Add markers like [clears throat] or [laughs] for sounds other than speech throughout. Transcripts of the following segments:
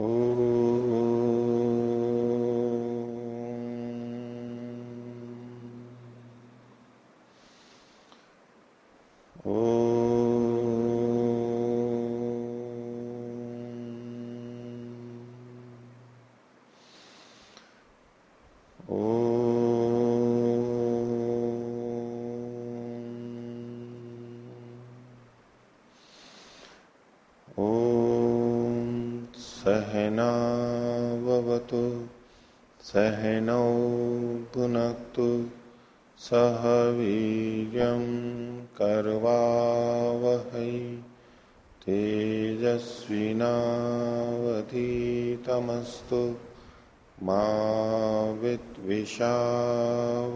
Oh. सहनौ पुनक्तु सह वीर कर्वा वह तेजस्विनावधीतमस्तु मिषा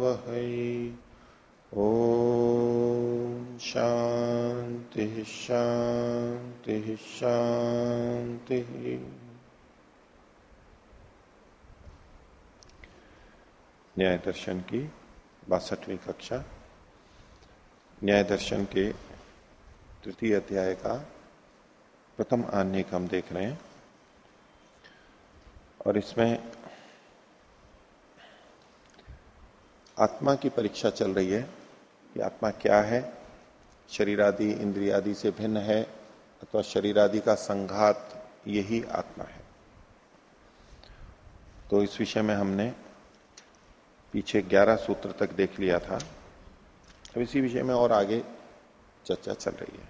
वह ओ शांति शांति शांति न्याय दर्शन की बासठवीं कक्षा। न्याय दर्शन के तृतीय अध्याय का प्रथम आने का हम देख रहे हैं। और इसमें आत्मा की परीक्षा चल रही है कि आत्मा क्या है। शरीर आदि इंद्रियादि से भिन्न है अथवा शरीर आदि का संघात यही आत्मा है। तो इस विषय में हमने पीछे ग्यारह सूत्र तक देख लिया था। अब इसी विषय में और आगे चर्चा चल रही है।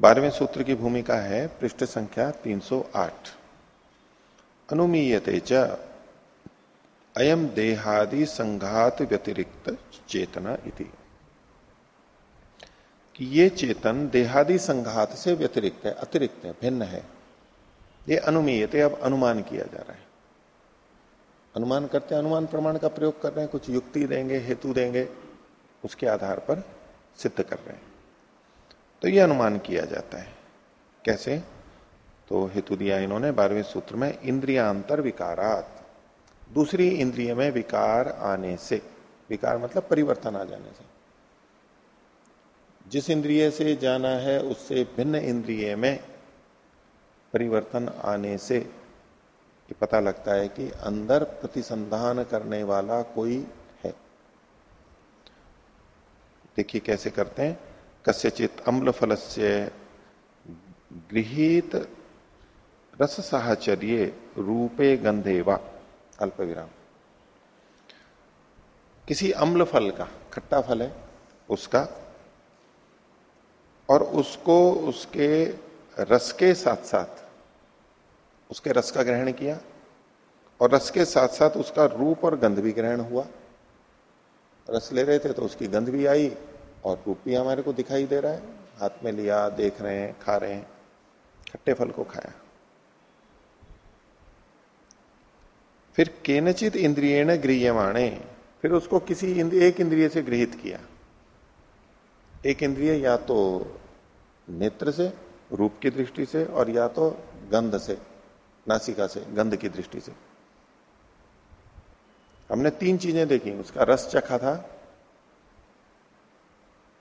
बारहवें सूत्र की भूमिका है पृष्ठ संख्या 308 अनुमीयते च अयम देहादि संघात व्यतिरिक्त चेतना इति। कि ये चेतन देहादि संघात से व्यतिरिक्त है, अतिरिक्त है, भिन्न है। ये अनुमीयते अब अनुमान किया जा रहा है। अनुमान करते हैं, अनुमान प्रमाण का प्रयोग कर रहे हैं, कुछ युक्ति देंगे, हेतु देंगे, उसके आधार पर सिद्ध कर रहे हैं। तो यह अनुमान किया जाता है। कैसे? तो हेतु दिया इन्होंने बारहवें सूत्र में, इंद्रियांतर विकारात। दूसरी इंद्रिय में विकार आने से, विकार मतलब परिवर्तन आ जाने से। जिस इंद्रिय से जाना है, उससे भिन्न इंद्रिय में परिवर्तन आने से ये पता लगता है कि अंदर प्रतिसंधान करने वाला कोई है। देखिए कैसे करते हैं। कस्यचित अम्ल फल से गृहित रस साहचर्य रूपे गंधे व अल्प विराम किसी अम्ल फल का, खट्टा फल है उसका, और उसको उसके रस के साथ साथ उसके रस का ग्रहण किया और रस के साथ साथ उसका रूप और गंध भी ग्रहण हुआ। रस ले रहे थे तो उसकी गंध भी आई और रूप भी हमारे को दिखाई दे रहा है। हाथ में लिया, देख रहे हैं, खा रहे हैं, खट्टे फल को खाया। फिर केनचित इंद्रिय गृहमाणे फिर उसको किसी एक इंद्रिय से गृहित किया। एक इंद्रिय या तो नेत्र से, रूप की दृष्टि से और या तो गंध से। नासिका से गंध की दृष्टि से। हमने तीन चीज़ें देखी। उसका रस चखा था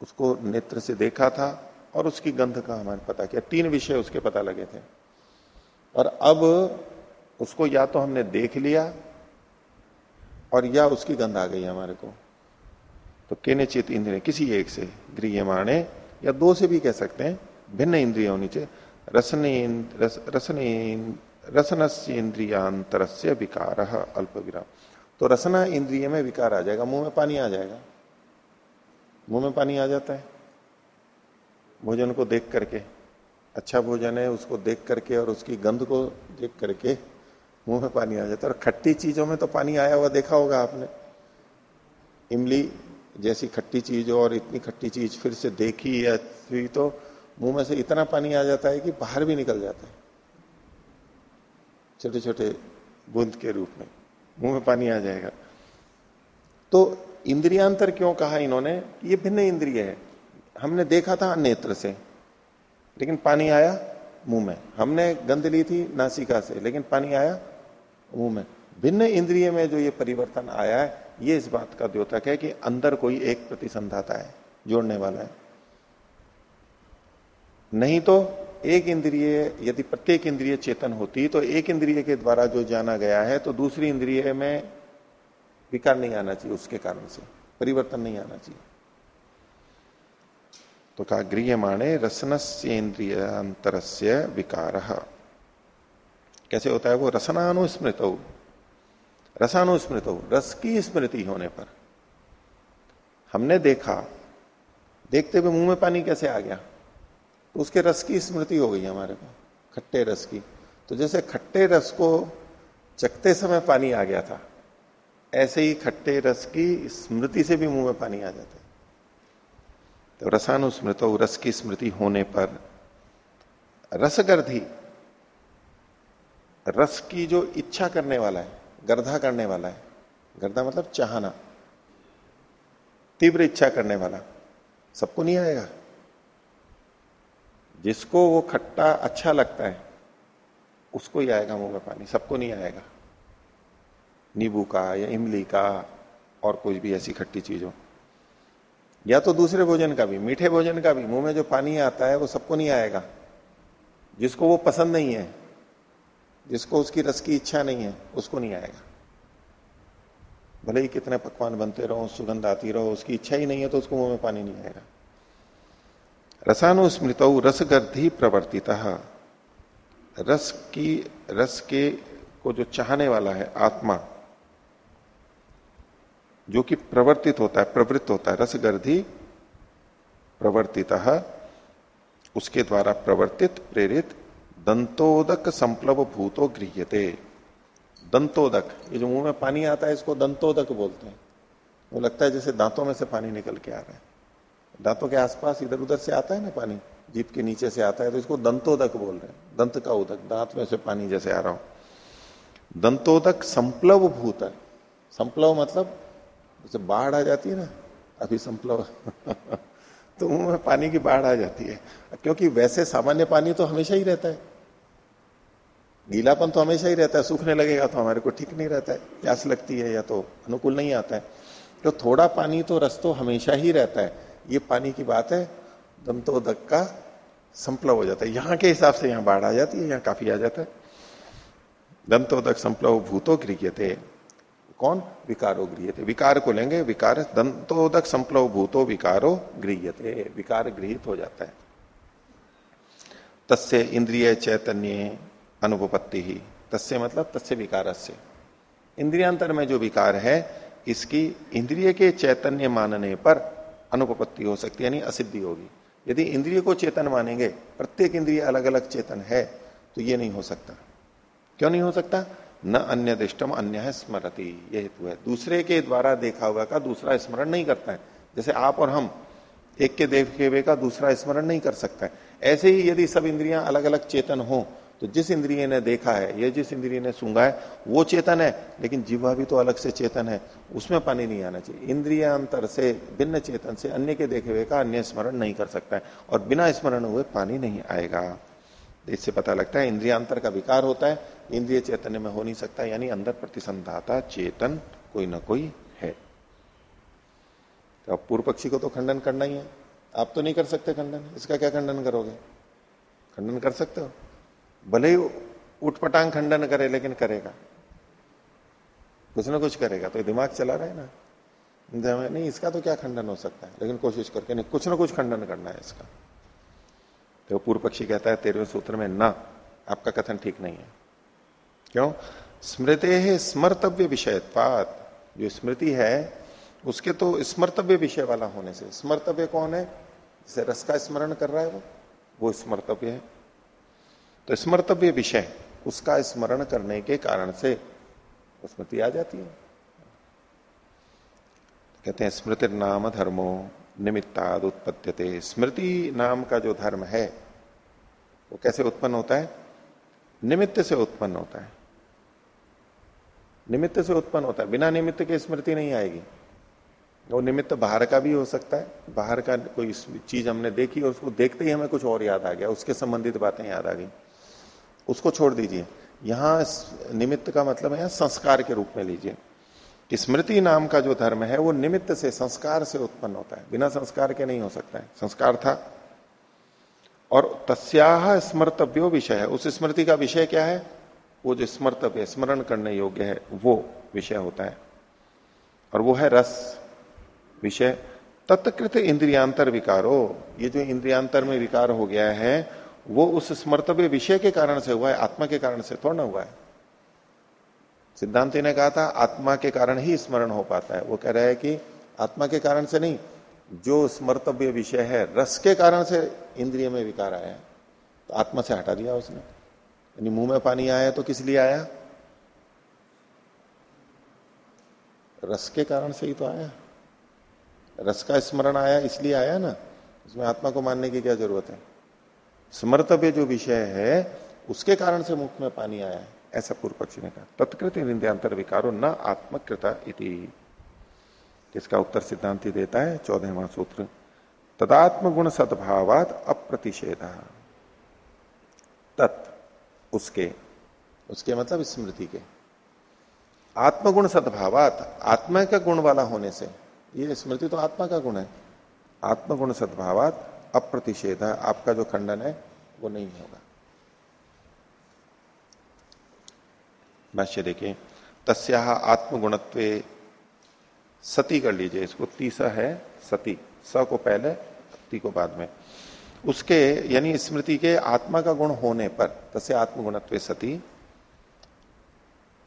उसको नेत्र से देखा था और उसकी गंध का हमारे पता किया। तीन विषय उसके पता लगे थे। और अब उसको या तो हमने देख लिया और या उसकी गंध आ गई हमारे को। तो केने चित इंद्रिय किसी एक से गृहमाणे या दो से भी कह सकते हैं भिन्न इंद्रिय होनी चाहिए रसने रस, रसने रसनस्य इंद्रियांतर से विकार अल्प विराम तो रसना इंद्रिय में विकार आ जाएगा, मुँह में पानी आ जाएगा। मुँह में पानी आ जाता है। भोजन को देख करके अच्छा भोजन है, उसको देख करके और उसकी गंध को देख करके मुँह में पानी आ जाता है। और खट्टी चीज़ों में तो पानी आया हुआ देखा होगा आपने। इमली जैसी खट्टी चीज़ और इतनी खट्टी चीज़ फिर से देखी या तो मुँह में से इतना पानी आ जाता है कि बाहर भी निकल जाता है। छोटे छोटे बूंद के रूप में, मुँह में पानी आ जाएगा। तो इंद्रियांतर क्यों कहा इन्होंने? ये भिन्न इंद्रिय है। हमने देखा था नेत्र से, लेकिन पानी आया मुँह में। हमने गंध ली थी नासिका से, लेकिन पानी आया मुँह में। भिन्न इंद्रिय में जो ये परिवर्तन आया है, ये इस बात का द्योतक है कि अंदर कोई एक प्रतिसंधाता है, जोड़ने वाला है। नहीं तो एक इंद्रिय यदि प्रत्येक इंद्रिय चेतन होती तो एक इंद्रिय के द्वारा जो जाना गया है तो दूसरी इंद्रिय में विकार नहीं आना चाहिए उसके कारण से, परिवर्तन नहीं आना चाहिए। तो कहा गृह माणे रसनस्येन्द्रियांतर से विकार। कैसे होता है वो? रसनानुस्मृत। हो रसानुस्मृत हो रस की स्मृति होने पर। हमने देखा, देखते हुए मुँह में पानी कैसे आ गया? तो उसके रस की स्मृति हो गई हमारे को खट्टे रस की। तो जैसे खट्टे रस को चखते समय पानी आ गया था, ऐसे ही खट्टे रस की स्मृति से भी मुँह में पानी आ जाता है। तो रसानुस्मृत रस की स्मृति होने पर रसगर्धी, रस की जो इच्छा करने वाला है, गर्धा करने वाला है, गर्धा मतलब चाहना, तीव्र इच्छा करने वाला, सबको नहीं आएगा। जिसको वो खट्टा अच्छा लगता है, उसको ही आएगा मुँह में पानी, सबको नहीं आएगा। नींबू का या इमली का और कुछ भी ऐसी खट्टी चीज़। हो या तो दूसरे भोजन का भी, मीठे भोजन का भी, मुँह में जो पानी आता है वो सबको नहीं आएगा। जिसको वो पसंद नहीं है, जिसको उसकी रस की इच्छा नहीं है, उसको नहीं आएगा। भले ही कितने पकवान बनते रहो, सुगंध आती रहो, उसकी इच्छा ही नहीं है तो उसको मुँह में पानी नहीं आएगा। रसानुस्मृत रसगर्धि प्रवर्तित। रस की, रस के, को जो चाहने वाला है आत्मा, जो कि प्रवर्तित होता है, प्रवृत्त होता है, रसगर्धि प्रवर्तित, उसके द्वारा प्रवर्तित, प्रेरित, दंतोदक संप्लव भूतो गृह्यते। दंतोदक, ये जो मुँह में पानी आता है, इसको दंतोदक बोलते हैं। वो लगता है जैसे दांतों में से पानी निकल के आ रहा है। दांतों के आसपास इधर उधर से आता है ना पानी? जीप के नीचे से आता है तो इसको दंतोदक बोल रहे हैं। दंत का उदक, दांत में से पानी जैसे आ रहा हो। दंतोदक संप्लव भूत है। संप्लव मतलब जैसे बाढ़ आ जाती है ना, अभी संप्लव। [laughs] तो मुँह में पानी की बाढ़ आ जाती है। क्योंकि वैसे सामान्य पानी तो हमेशा ही रहता है। गीलापन तो हमेशा ही रहता है। सूखने लगेगा तो हमारे को ठीक नहीं रहता है। प्यास लगती है या तो अनुकूल नहीं आता है। तो थोड़ा पानी तो रस तो हमेशा ही रहता है। ये पानी की बात है दंतोदक का संप्लव हो जाता है। यहाँ के हिसाब से यहाँ बाढ़ आ जाती है, यहाँ काफ़ी आ जाता है। दंतोदक संप्लव भूतो गृहते कौन? विकारो गृहते विकार को लेंगे, विकार दंतोदक संप्लव भूतो विकारो गृहते विकार गृहित हो जाता है। तस्य इंद्रिय चैतन्य अनुपत्ति ही। तस्य मतलब तस्य विकार से इंद्रियांतर में जो विकार है, इसकी इंद्रिय के चैतन्य मानने पर अनुपत्ति हो सकती है, यानी असिद्धि होगी। यदि इंद्रिय को चेतन मानेंगे, प्रत्येक इंद्रिय अलग अलग चेतन है तो ये नहीं हो सकता। क्यों नहीं हो सकता? न अन्य दृष्टम अन्य है स्मरती, ये हेतु है। दूसरे के द्वारा देखा हुआ का दूसरा स्मरण नहीं करता है। जैसे आप और हम, एक के देखे हुए का दूसरा स्मरण नहीं कर सकता है। ऐसे ही यदि सब इंद्रियाँ अलग अलग चेतन हो तो जिस इंद्रिय ने देखा है, या जिस इंद्रिय ने सूँगा है, वो चेतन है, लेकिन जीवा भी तो अलग से चेतन है, उसमें पानी नहीं आना चाहिए। इंद्रियांतर से, भिन्न चेतन से अन्य के देखे हुए का अन्य स्मरण नहीं कर सकता है, और बिना स्मरण हुए पानी नहीं आएगा। इससे पता लगता है, इंद्रियांतर का विकार होता है, इंद्रिय चैतन्य में हो नहीं सकता, यानी अंदर प्रतिसंधाता चेतन कोई ना कोई है। तो अब पूर्व पक्षी को तो खंडन करना ही है। आप तो नहीं कर सकते खंडन, इसका क्या खंडन करोगे? खंडन कर सकते हो? भले ही उठपटांग खंडन करे, लेकिन करेगा। कुछ ना कुछ करेगा तो दिमाग चला रहा है ना। नहीं, इसका तो क्या खंडन हो सकता है? लेकिन कोशिश करके, नहीं, कुछ ना कुछ खंडन करना है इसका। तो पूर्व पक्षी कहता है, तेरहवें सूत्र में, ना, आपका कथन ठीक नहीं है। क्यों? स्मृति है स्मर्तव्य विषयत्वात। जो स्मृति है, उसके तो स्मर्तव्य विषय वाला होने से। स्मर्तव्य कौन है? जिसे रस का स्मरण कर रहा है वो। वो स्मर्तव्य है। तो स्मर्तव्य विषय, उसका स्मरण करने के कारण से स्मृति आ जाती है। कहते हैं स्मृति नाम धर्मो निमित्ताद उत्पत्त्यते स्मृति नाम का जो धर्म है, वो कैसे उत्पन्न होता है? निमित्त से उत्पन्न होता है। निमित्त से उत्पन्न होता है। बिना निमित्त के स्मृति नहीं आएगी। वो निमित्त बाहर का भी हो सकता है। बाहर का कोई चीज़ हमने देखी और उसको देखते ही हमें कुछ और याद आ गया। उसके संबंधित बातें याद आ गई। उसको छोड़ दीजिए। यहाँ निमित्त का मतलब है संस्कार के रूप में लीजिए। कि स्मृति नाम का जो धर्म है, वो निमित्त से, संस्कार से उत्पन्न होता है। बिना संस्कार के नहीं हो सकता है। संस्कार था। और तस्या स्मर्तव्यो विषय है। उस स्मृति का विषय क्या है? वो जो स्मर्तव्य, स्मरण करने योग्य है, वो विषय होता है। और वो है रस विषय। तत्कृत इंद्रियांतर विकारो। ये जो इंद्रियांतर में विकार हो गया है वो उस स्मर्तव्य विषय के कारण से हुआ है, आत्मा के कारण से थोड़ा ना हुआ है। सिद्धांति ने कहा था, आत्मा के कारण ही स्मरण हो पाता है। वो कह रहा है कि आत्मा के कारण से नहीं, जो स्मर्तव्य विषय है, रस के कारण से इंद्रिय में विकार आया है। तो आत्मा से हटा दिया उसने। यानी मुँह में पानी आया तो किस लिए आया? रस के कारण से ही तो आया। रस का स्मरण आया, इसलिए आया ना। इसमें आत्मा को मानने की क्या ज़रूरत है? स्मर्तव्य जो विषय है, उसके कारण से मुख में पानी आया है, ऐसा पूर्व पक्षी ने कहा। तत्कृत निंद्यांतर विकारो न आत्मकृता इति। इसका उत्तर सिद्धांति देता है, चौदहवा सूत्र तदात्म गुण सद्भावात अप्रतिषेध। तत् उसके उसके मतलब स्मृति के। आत्मगुण सद्भावात, आत्मा का गुण वाला होने से, ये स्मृति तो आत्मा का गुण है। आत्मगुण सद्भावात अप्रतिषेध है। आपका जो खंडन है, वो नहीं होगा। भाष्य देखिए, तस्या आत्मगुणत्व सती कर लीजिए। इसको तीसरा है सती। स को पहले, ती को बाद में। उसके, यानी स्मृति के आत्मा का गुण होने पर, तस्य आत्मगुणत्व सती,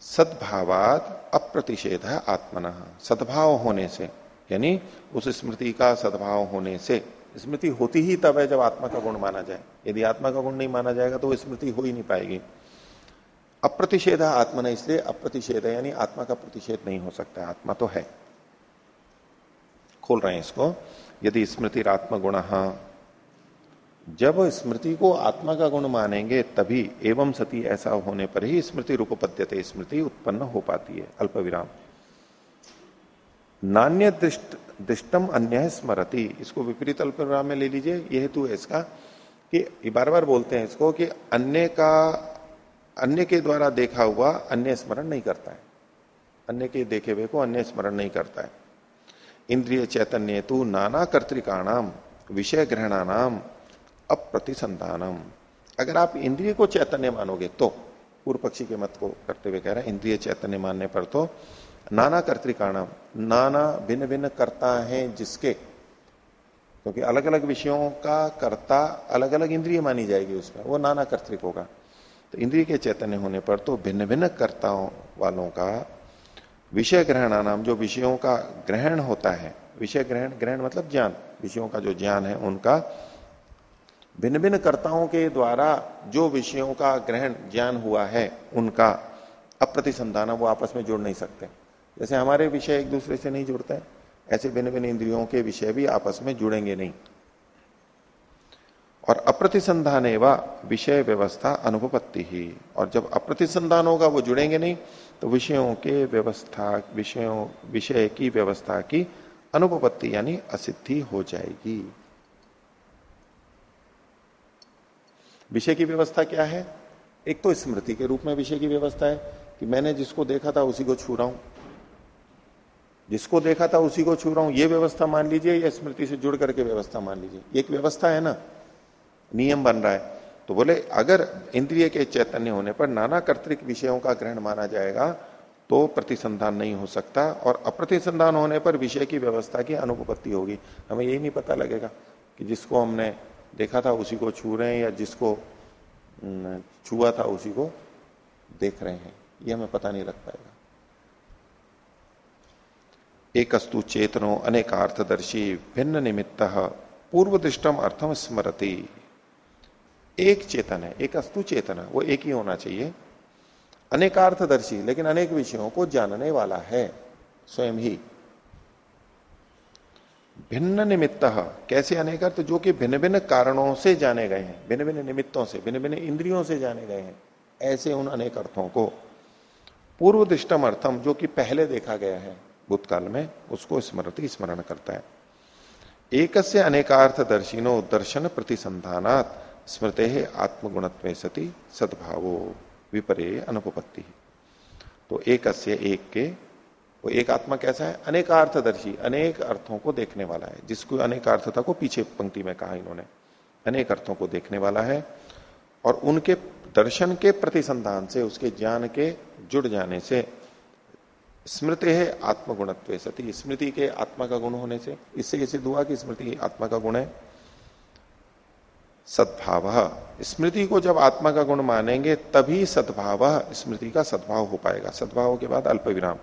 सद्भावाद अप्रतिषेध है आत्मन। सद्भाव होने से, यानी उस स्मृति का सद्भाव होने से स्मृति होती ही तब है जब आत्मा का गुण माना जाए। यदि आत्मा का गुण नहीं माना जाएगा तो स्मृति हो ही नहीं पाएगी। अप्रतिषेध आत्मा ने इसलिए अप्रतिषेध है, यानी आत्मा का प्रतिषेध नहीं हो सकता आत्मा तो है। खोल रहे हैं इसको। यदि स्मृति आत्मा गुण जब स्मृति को आत्मा का गुण मानेंगे, तभी एवं सती ऐसा होने पर ही स्मृति रूपपद्यते, स्मृति उत्पन्न हो पाती है। अल्प विराम नान्य दृष्ट, दृष्टम अन्य स्मरति। इसको विपरीत अल्प में ले लीजिए। यह हेतु है इसका कि बार बार बोलते हैं इसको कि अन्य का, अन्य के द्वारा देखा हुआ अन्य स्मरण नहीं करता है। अन्य के देखे हुए को अन्य स्मरण नहीं करता है। इंद्रिय चैतन्य तु नाना कर्तिकाणाम विषय ग्रहणानाम अप्रतिसंधानम। अगर आप इंद्रिय को चैतन्य मानोगे तो पूर्व पक्षी के मत को करते हुए कह रहे हैं, इंद्रिय चैतन्य मानने पर तो नाना कर्तिकाणाम नाना भिन्न भिन्न कर्ता हैं जिसके। क्योंकि अलग अलग विषयों का कर्ता अलग अलग इंद्रिय मानी जाएगी उसमें। वो नाना कर्तिक होगा। तो इंद्रिय के चैतन्य होने पर तो भिन्न भिन्न कर्ताओं वालों का विषय ग्रहण नाम जो विषयों का ग्रहण होता है। विषय ग्रहण ग्रहण मतलब ज्ञान। विषयों का जो ज्ञान है उनका। भिन्न भिन्न कर्ताओं के द्वारा जो विषयों का ग्रहण, ज्ञान हुआ है, उनका अप्रतिसंधान वो आपस में जुड़ नहीं सकते। जैसे हमारे विषय एक दूसरे से नहीं जुड़ते हैं, ऐसे भिन्न भिन्न इंद्रियों के विषय भी आपस में जुड़ेंगे नहीं। और अप्रतिसंधान एवं विषय व्यवस्था अनुपत्ति ही। और जब अप्रतिसंधान होगा, वो जुड़ेंगे नहीं तो विषयों के व्यवस्था, विषयों, विषय की व्यवस्था की अनुपत्ति यानी असिद्धि हो जाएगी। विषय की व्यवस्था क्या है? एक तो स्मृति के रूप में विषय की व्यवस्था है कि मैंने जिसको देखा था, उसी को छू रहा हूँ। जिसको देखा था उसी को छू रहा हूँ। ये व्यवस्था मान लीजिए, या स्मृति से जुड़ करके व्यवस्था मान लीजिए। एक व्यवस्था है ना? नियम बन रहा है। तो बोले, अगर इंद्रिय के चैतन्य होने पर नाना कर्तिक विषयों का ग्रहण माना जाएगा तो प्रतिसंधान नहीं हो सकता, और अप्रतिसंधान होने पर विषय की व्यवस्था की अनुपत्ति होगी। हमें यही नहीं पता लगेगा कि जिसको हमने देखा था उसी को छू रहे हैं, या जिसको छुआ था उसी को देख रहे हैं। ये हमें पता नहीं लग पाएगा। एक अस्तु चेतनो अनेकार्थदर्शी भिन्न निमित्त पूर्व दृष्टम अर्थम स्मरती। एक चेतन है, एक अस्तु चेतन, वो एक ही होना चाहिए। अनेकार्थदर्शी, लेकिन अनेक विषयों को जानने वाला है, स्वयं ही। भिन्न निमित्त कैसे अनेक अर्थ, जो कि भिन्न भिन्न कारणों से जाने गए हैं भिन्न भिन्न निमित्तों से भिन्न भिन्न इंद्रियों से जाने गए हैं, ऐसे उन अनेक अर्थों को। पूर्व दृष्टम अर्थम जो कि पहले देखा गया है भूतकाल में उसको स्मृति स्मरण करता है। एक से अनेकार्थ दर्शिनो दर्शन प्रतिसंधानात स्मृते आत्मगुणत्व सती सद्भावो विपरे अनुपत्ति तो एक से एक के, वो एक आत्मा कैसा है? अनेकार्थदर्शी, अनेक अर्थों को देखने वाला है। जिसको अनेक अर्थता को पीछे पंक्ति में कहा इन्होंने। अनेक अर्थों को देखने वाला है और उनके दर्शन के प्रतिसंधान से, उसके ज्ञान के जुड़ जाने से स्मृति है आत्मगुणत्व सती स्मृति के आत्मा का गुण होने से, इससे सिद्ध हुआ कि स्मृति आत्मा का गुण है। सद्भाव। स्मृति को जब आत्मा का गुण मानेंगे, तभी सद्भाव स्मृति का सद्भाव हो पाएगा। सद्भाव के बाद अल्प विराम।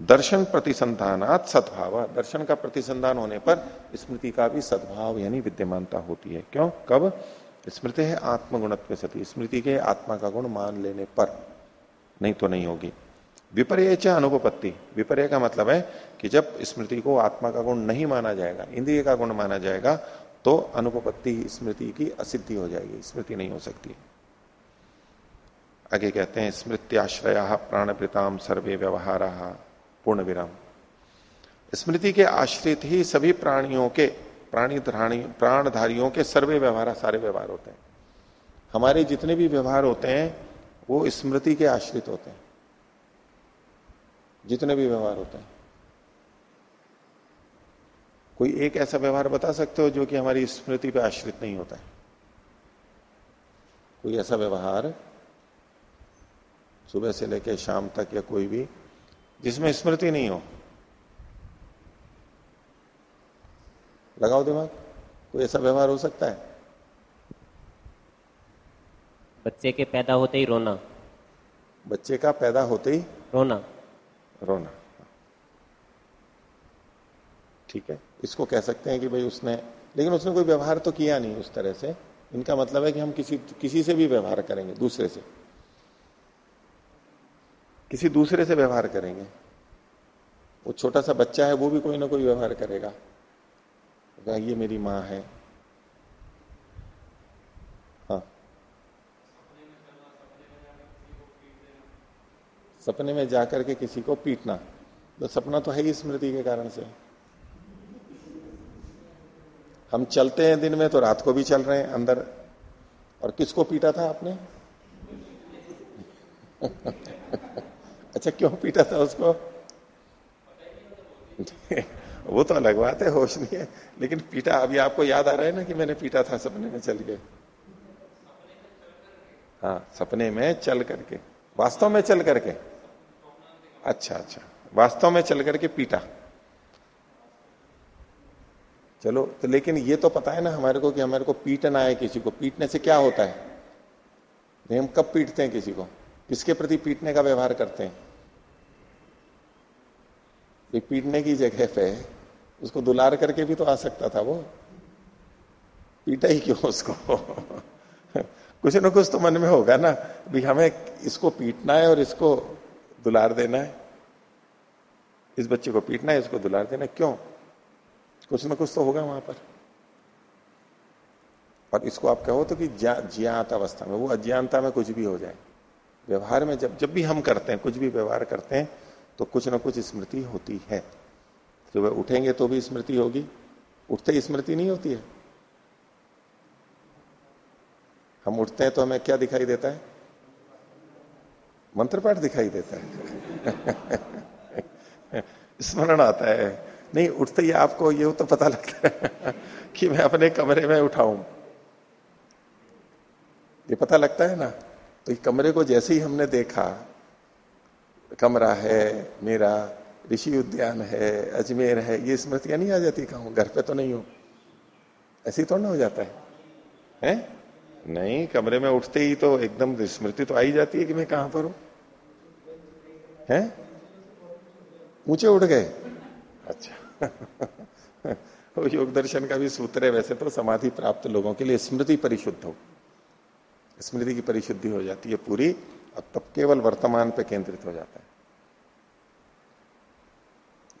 दर्शन प्रतिसंधानात सद्भाव। दर्शन का प्रतिसंधान होने पर स्मृति का भी सद्भाव यानी विद्यमानता होती है। क्यों? कब? स्मृति है आत्मगुणत्व सती। स्मृति के आत्मा का गुण मान लेने पर। नहीं तो नहीं होगी। विपर्य अनुपत्ति विपर्य का मतलब है कि जब स्मृति को आत्मा का गुण नहीं माना जाएगा, इंद्रिय का गुण माना जाएगा तो अनुपत्ति स्मृति की असिद्धि हो जाएगी, स्मृति नहीं हो सकती। आगे कहते हैं, स्मृत्याश्रया प्राणप्रताम सर्वे व्यवहार पूर्ण विराम स्मृति के आश्रित ही सभी प्राणियों के, प्राणी प्राणधारियों के सर्वे व्यवहार, सारे व्यवहार होते हैं। हमारे जितने भी व्यवहार होते हैं, वो स्मृति के आश्रित होते हैं। जितने भी व्यवहार होते हैं। कोई एक ऐसा व्यवहार बता सकते हो जो कि हमारी स्मृति पर आश्रित नहीं होता है? कोई ऐसा व्यवहार सुबह से लेकर शाम तक या कोई भी जिसमें स्मृति नहीं हो? लगाओ दिमाग। कोई ऐसा व्यवहार हो सकता है? बच्चे के पैदा होते ही रोना। बच्चे का पैदा होते ही? रोना। रोना। ठीक है। इसको कह सकते हैं कि भाई उसने, लेकिन उसने कोई व्यवहार तो किया नहीं उस तरह से। इनका मतलब है कि हम किसी किसी से भी व्यवहार करेंगे, दूसरे से। किसी दूसरे से व्यवहार करेंगे। वो छोटा सा बच्चा है, वो भी कोई ना कोई व्यवहार करेगा। ये मेरी माँ हाँ। सपने में जाकर के किसी को पीटना। तो सपना तो है ही स्मृति के कारण से। हम चलते हैं दिन में तो रात को भी चल रहे हैं अंदर। और किसको पीटा था आपने? [laughs] अच्छा क्यों पीटा था उसको? [laughs] वो तो अलग बात है, होश नहीं है। लेकिन पीटा, अभी आपको याद आ रहा है ना कि मैंने पीटा था सपने में चल के? हाँ सपने में चल करके। वास्तव में चल करके। अच्छा अच्छा। वास्तव में चल करके पीटा। चलो तो लेकिन ये तो पता है ना हमारे को कि हमारे को पीटना है किसी को। पीटने से क्या होता है? हम कब पीटते हैं किसी को? किसके प्रति पीटने का व्यवहार करते हैं? ये पीटने की जगह पे उसको दुलार करके भी तो आ सकता था वो। पीटा ही क्यों उसको? [laughs] कुछ ना कुछ तो मन में होगा ना, भी हमें इसको पीटना है और इसको दुलार देना है। इस बच्चे को पीटना है, इसको दुलार देना है। क्यों? कुछ ना कुछ तो होगा वहाँ पर। और इसको आप कहो तो कि ज्ञात अवस्था में, वो अज्ञानता में कुछ भी हो जाए। व्यवहार में जब जब भी हम करते हैं, कुछ भी व्यवहार करते हैं तो कुछ ना कुछ स्मृति होती है। सुबह उठेंगे तो भी स्मृति होगी। उठते स्मृति नहीं होती है। हम उठते हैं तो हमें क्या दिखाई देता है? मंत्र पाठ दिखाई देता है। स्मरण आता है। नहीं, उठते ही आपको ये तो पता लगता है कि मैं अपने कमरे में उठाऊं ये पता लगता है ना? तो कमरे को जैसे ही हमने देखा, कमरा है, मेरा, ऋषि उद्यान है, अजमेर है, ये स्मृतियाँ नहीं आ जाती कहूँ? घर पे तो नहीं हो। ऐसी थोड़ा ना हो जाता है। हैं? नहीं, कमरे में उठते ही तो एकदम स्मृति तो आई जाती है कि मैं कहाँ पर हूँ। हैं? ऊँचे उठ गए। अच्छा। [laughs] योग दर्शन का भी सूत्र है, वैसे तो समाधि प्राप्त लोगों के लिए स्मृति परिशुद्ध हो। स्मृति की परिशुद्धि हो जाती है पूरी, अब तब केवल वर्तमान पे केंद्रित हो जाता है।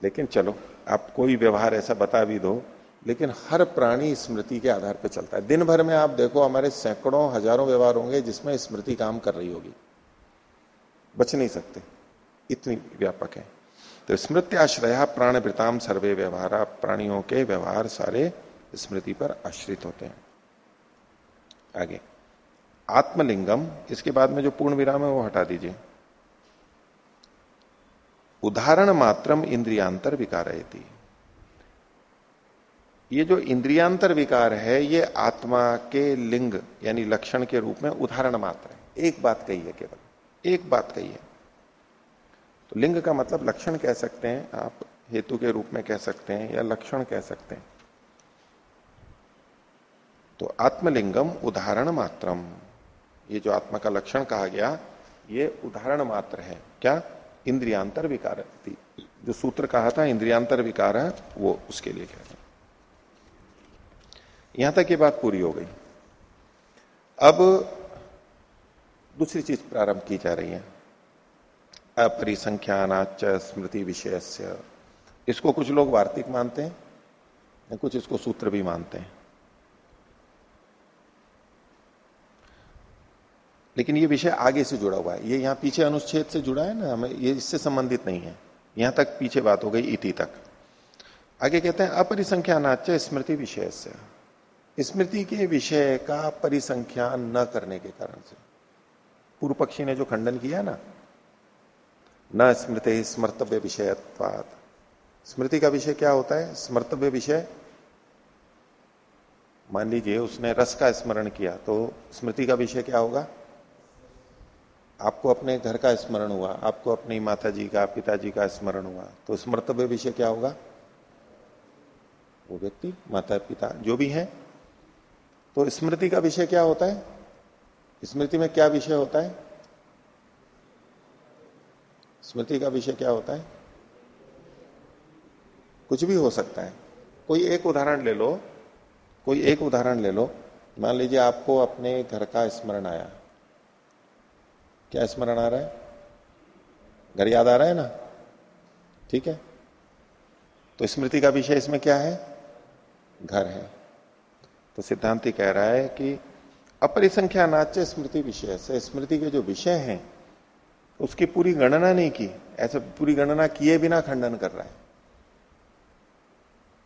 लेकिन चलो, आप कोई व्यवहार ऐसा बता भी दो लेकिन हर प्राणी स्मृति के आधार पर चलता है। दिन भर में आप देखो, हमारे सैकड़ों, हज़ारों व्यवहार होंगे जिसमें स्मृति काम कर रही होगी। बच नहीं सकते। इतनी व्यापक है। तो स्मृति आश्रया प्राण प्राणवृताम सर्वे व्यवहार, प्राणियों के व्यवहार सारे स्मृति पर आश्रित होते हैं। आगे। आत्मलिंगम, इसके बाद में जो पूर्ण विराम है वो हटा दीजिए। उदाहरण मात्रम इंद्रियांतर विकार ये जो इंद्रियांतर विकार है, ये आत्मा के लिंग, यानी लक्षण के रूप में उदाहरण मात्र है। एक बात कही है केवल। एक बात कही है। तो लिंग का मतलब लक्षण कह सकते हैं, आप हेतु के रूप में कह सकते हैं या लक्षण कह सकते हैं। तो आत्मलिंगम उदाहरण मात्रम। ये जो आत्मा का लक्षण कहा गया, ये उदाहरण मात्र है। क्या? इंद्रियांतर विकार। जो सूत्र कहा था, इंद्रियांतर विकार है वो उसके लिए कहते यहाँ तक ये बात पूरी हो गई। अब दूसरी चीज़ प्रारंभ की जा रही है। अपरिसंख्यानाच स्मृति विषय इसको कुछ लोग वार्तिक मानते हैं कुछ इसको सूत्र भी मानते हैं। लेकिन ये विषय आगे से जुड़ा हुआ है। ये यहाँ पीछे अनुच्छेद से जुड़ा है ना? हमें ये इससे संबंधित नहीं है। यहाँ तक पीछे बात हो गई इति तक। आगे कहते हैं अपरिसंख्यानाच स्मृति विषय स्मृति के विषय का परिसंख्यान न करने के कारण से। पूर्व पक्षी ने जो खंडन किया ना, न स्मृति स्मर्तव्य विषय स्मृति का विषय क्या होता है? स्मर्तव्य विषय? मान लीजिए उसने रस का स्मरण किया तो स्मृति का विषय क्या होगा? आपको अपने घर का स्मरण हुआ, आपको अपनी माता जी का, पिताजी का स्मरण हुआ तो स्मर्तव्य विषय क्या होगा? वो व्यक्ति, माता, पिता, जो भी है तो स्मृति का विषय क्या होता है? स्मृति में क्या विषय होता है? स्मृति का विषय क्या होता है? कुछ भी हो सकता है। कोई एक उदाहरण ले लो। कोई एक उदाहरण ले लो। मान लीजिए आपको अपने घर का स्मरण आया। क्या स्मरण आ रहा है? घर याद आ रहा है ना? ठीक है। तो स्मृति का विषय इसमें क्या है? घर है। तो सिद्धांति कह रहा है कि अपरिसंख्या नाच्य स्मृति विषय से स्मृति के जो विषय हैं, उसकी पूरी गणना नहीं की, ऐसे पूरी गणना किए बिना खंडन कर रहा है।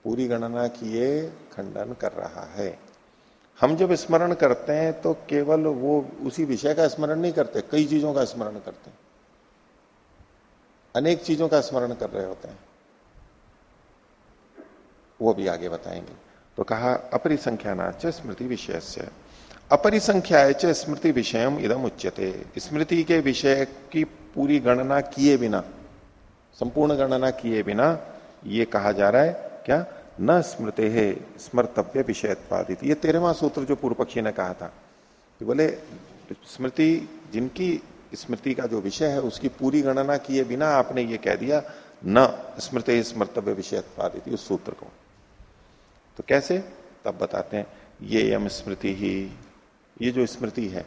पूरी गणना किए खंडन कर रहा है। हम जब स्मरण करते हैं तो केवल वो उसी विषय का स्मरण नहीं करते, कई चीज़ों का स्मरण करते हैं। अनेक चीज़ों का स्मरण कर रहे होते हैं। वो भी आगे बताएँगे। तो कहा अपरिसंख्या च स्मृति विषय से अपरिसंख्या स्मृति विषय इदम उच्यते। स्मृति के विषय की पूरी गणना किए बिना, संपूर्ण गणना किए बिना ये कहा जा रहा है, क्या? न स्मृति है स्मर्तव्य विषयत्वादित ये तेरहवा सूत्र जो पूर्व पक्षी ने कहा था, कि बोले, स्मृति, जिनकी स्मृति का जो विषय है, उसकी पूरी गणना किए बिना आपने ये कह दिया, न स्मृति स्मर्तव्य विषयत्वादित उस सूत्र को। तो कैसे? तब बताते हैं, ये यम स्मृति ही, ये जो स्मृति है,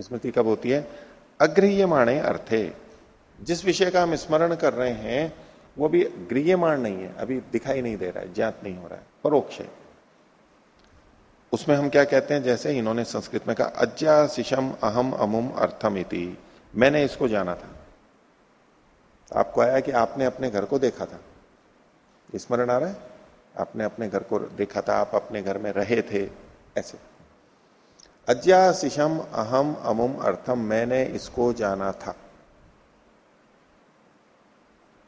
स्मृति कब होती है? अग्रह्यमाणे अर्थे। जिस विषय का हम स्मरण कर रहे हैं, वो भी गृहमान नहीं है, अभी दिखाई नहीं दे रहा है, ज्ञात नहीं हो रहा है, परोक्ष है। उसमें हम क्या कहते हैं? जैसे इन्होंने संस्कृत में कहा अज्ञा शिशम अहम अमुम अर्थम इति। मैंने इसको जाना था। आपको आया कि आपने अपने घर को देखा था। स्मरण आ रहा है? आपने अपने घर को देखा था, आप अपने घर में रहे थे, ऐसे। अज्ञा शिशम अहम अमुम अर्थम, मैंने इसको जाना था।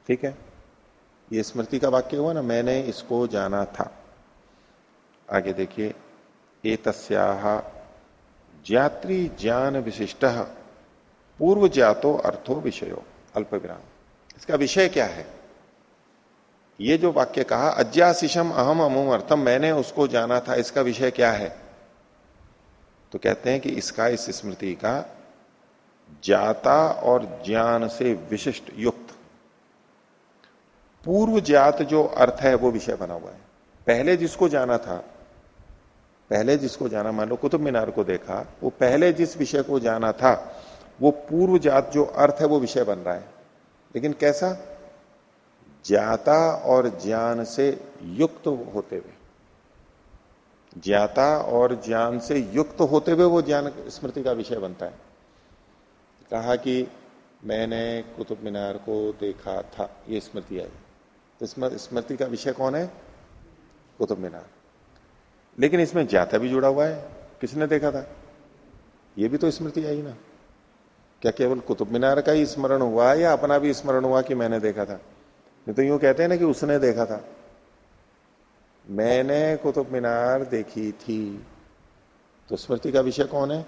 ठीक है? ये स्मृति का वाक्य हुआ ना, मैंने इसको जाना था। आगे देखिए ए तस्या ज्ञात्री ज्ञान विशिष्ट पूर्व ज्ञातो अर्थो विषयो अल्प विराम इसका विषय क्या है? ये जो वाक्य कहा अज्ञाशिशम अहम अमुम अर्थम मैंने उसको जाना था, इसका विषय क्या है? तो कहते हैं कि इसका, इस स्मृति का जाता और ज्ञान से विशिष्ट युक्त। पूर्व जात जो अर्थ है, वो विषय बना हुआ है। पहले जिसको जाना था, पहले जिसको जाना, मान लो कुतुब मीनार को देखा, वो पहले जिस विषय को जाना था, वो पूर्व जात जो अर्थ है, वो विषय बन रहा है। लेकिन कैसा? ज्ञाता और ज्ञान से युक्त होते हुए। ज्ञाता और ज्ञान से युक्त होते हुए वो ज्ञान स्मृति का विषय बनता है। कहा कि मैंने कुतुब मीनार को देखा था, ये स्मृति आई तो स्मृति का विषय कौन है? कुतुब मीनार। लेकिन इसमें ज्ञाता भी जुड़ा हुआ है। किसने देखा था? ये भी तो स्मृति आई ना। क्या केवल कुतुब मीनार का ही स्मरण हुआ या अपना भी स्मरण हुआ कि मैंने देखा था? नहीं तो यूँ कहते हैं ना कि उसने देखा था। मैंने कुतुब मीनार देखी थी। तो स्मृति का विषय कौन है?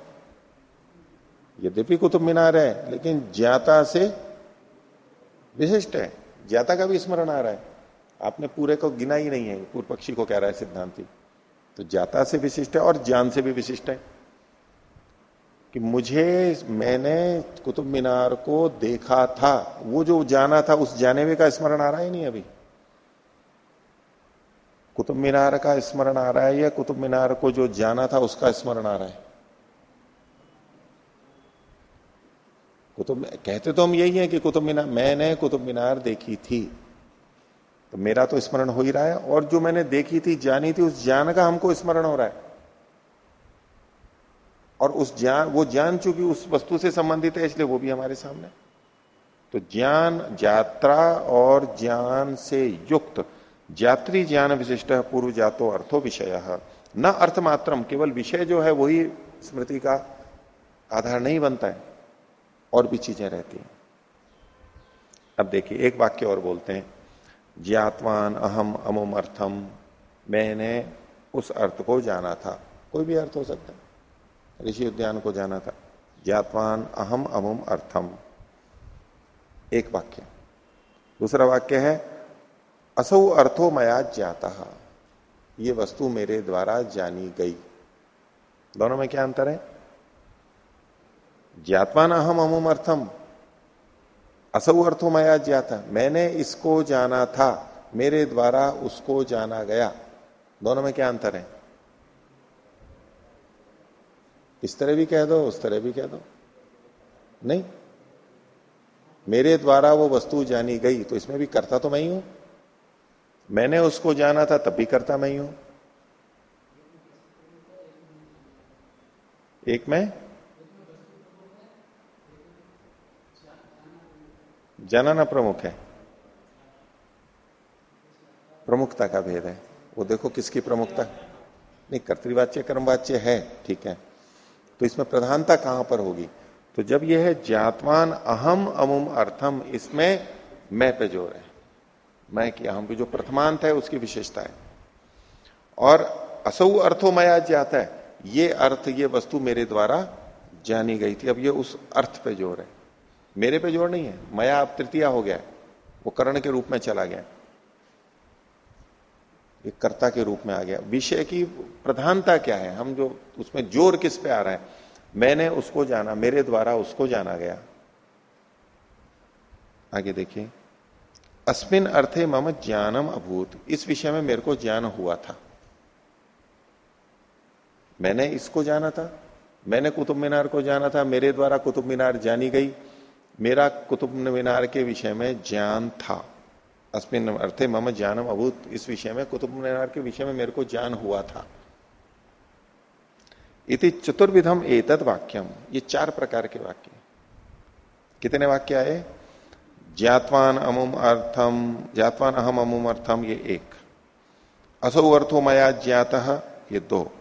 यद्यपि कुतुब मीनार है, लेकिन ज्ञाता से विशिष्ट है। ज्ञाता का भी स्मरण आ रहा है। आपने पूरे को गिना ही नहीं है, पूर्व पक्षी को कह रहा है सिद्धांति। तो ज्ञाता से विशिष्ट है और ज्ञान से भी विशिष्ट है। कि मुझे मैंने कुतुब मीनार को देखा था। वो जो जाना था, उस जाने हुए का स्मरण आ रहा है नहीं अभी? कुतुब मीनार का स्मरण आ रहा है या कुतुब मीनार को जो जाना था, उसका स्मरण आ रहा है? कुतुब, कहते तो हम यही है कि कुतुब मीनार, मैंने कुतुब मीनार देखी थी। तो मेरा तो स्मरण हो ही रहा है और जो मैंने देखी थी, जानी थी, उस ज्ञान का हमको स्मरण हो रहा है। और उस ज्ञान, वो ज्ञान चूँकि उस वस्तु से संबंधित है, इसलिए वो भी हमारे सामने तो ज्ञान, यात्रा और ज्ञान से युक्त जात्री ज्ञान विशिष्ट पूर्व जातो अर्थो विषय। न अर्थ मात्रम, केवल विषय जो है, वही स्मृति का आधार नहीं बनता है, और भी चीज़ें रहती हैं। अब देखिए, एक वाक्य और बोलते हैं। ज्ञातवान अहम अमुम अर्थम मैंने उस अर्थ को जाना था। कोई भी अर्थ हो सकता है। ऋषि उद्यान को जाना था। ज्ञातवान अहम अमुम अर्थम। एक वाक्य। दूसरा वाक्य है, असौ अर्थो मया ज्ञाता। ये वस्तु मेरे द्वारा जानी गई। दोनों में क्या अंतर है? ज्ञातवान अहम अमुम अर्थम। असौ अर्थो मया ज्ञाता। मैंने इसको जाना था, मेरे द्वारा उसको जाना गया। दोनों में क्या अंतर है? इस तरह भी कह दो, उस तरह भी कह दो। नहीं। मेरे द्वारा वो वस्तु जानी गई तो इसमें भी करता तो मैं ही हूँ। मैंने उसको जाना था, तब भी करता मैं ही हूँ। एक में? जानना प्रमुख है। प्रमुखता का भेद है। वो देखो किसकी प्रमुखता? नहीं, कर्तवाच्य कर्मवाच्य है, ठीक है। तो इसमें प्रधानता कहाँ पर होगी? तो जब यह है, ज्ञातवान अहम अमुम अर्थम, इसमें मैं पे ज़ोर है। मैं कि अहम की जो प्रथमांत है, उसकी विशेषता है। और असौ अर्थो मया ज्ञात है। ये अर्थ, ये वस्तु मेरे द्वारा जानी गई थी। अब ये उस अर्थ पे ज़ोर है। मेरे पे ज़ोर नहीं है। मया अब तृतीया हो गया है। वो कर्ण के रूप में चला गया एक कर्ता के रूप में आ गया। विषय की प्रधानता क्या है? हम जो उसमें ज़ोर किस पे आ रहा है? मैंने उसको जाना, मेरे द्वारा उसको जाना गया। आगे देखिए। अस्मिन अर्थे मम ज्ञानम अभूत। इस विषय में मेरे को ज्ञान हुआ था। मैंने इसको जाना था। मैंने कुतुब मीनार को जाना था। मेरे द्वारा कुतुब मीनार जानी गई। मेरा कुतुब मीनार के विषय में ज्ञान था। अस्मिन अर्थे मम ज्ञानम अभूत। इस विषय में, कुतुब मीनार के विषय में मेरे को ज्ञान हुआ था। इति चतुर्विधम एतद वाक्यम। ये चार प्रकार के वाक्य कितने वाक्य आए? ज्ञातवान अमुम अर्थम, ज्ञातवान अहम अमुम अर्थम, ये एक। असो अर्थो मया ज्ञात, ये दो।